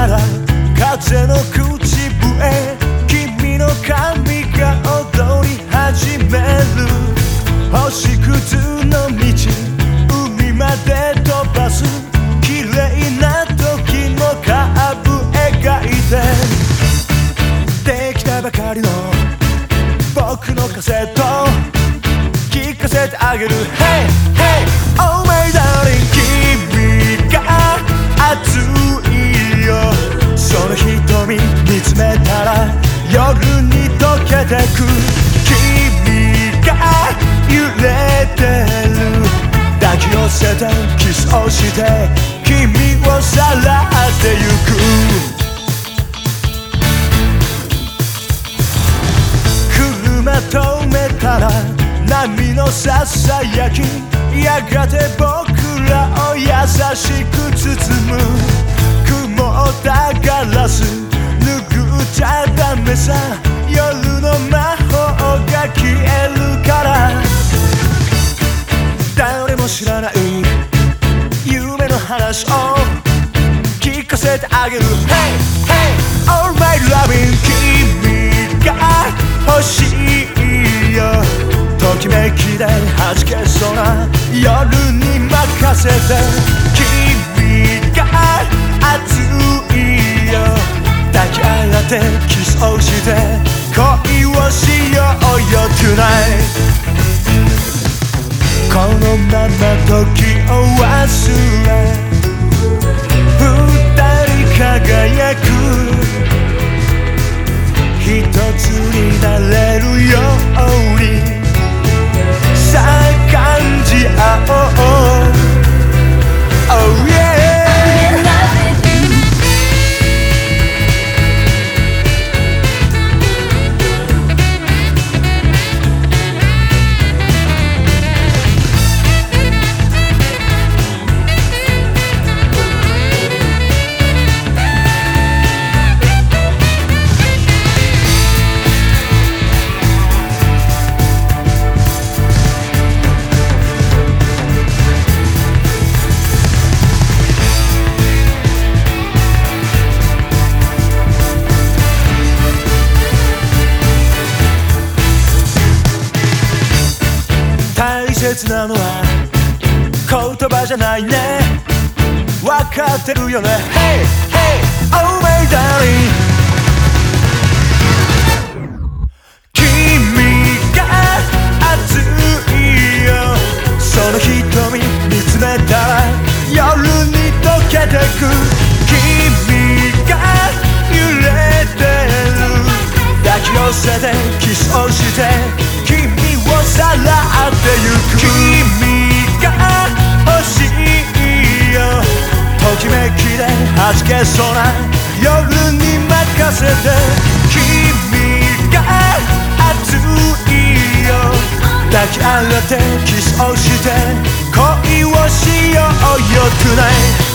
風の口笛君の髪が踊り始める。星屑の道海まで飛ばす。綺麗な時のカーブ描いて。できたばかりの僕のカセット。聞かせてあげる。Hey! き寄せてキスをして君をさらってゆく。車止めたら波のささやき。やがて僕らを優しく包む。曇ったガラス拭っちゃダメさ。夜の魔法が消える。も知らない夢の話を聞かせてあげる Hey! Hey! All my loving 君が欲しいよときめきで弾けそうな夜に任せて君が熱いよ抱き合ってキスをして恋をしようよ Tonight このまま時を忘れ二人輝く。一つになれ切なのは言葉じゃないね。分かってるよね。Hey! Hey! Oh my darling 君が熱いよ。その瞳見つめた。ら夜に溶けてく。君が揺れてる。抱き寄せてキスをして。君さらってゆく君が欲しいよ。ときめきで弾けそうな夜に任せて君が熱いよ。抱き合ってキスをして恋をしようよ。Tonight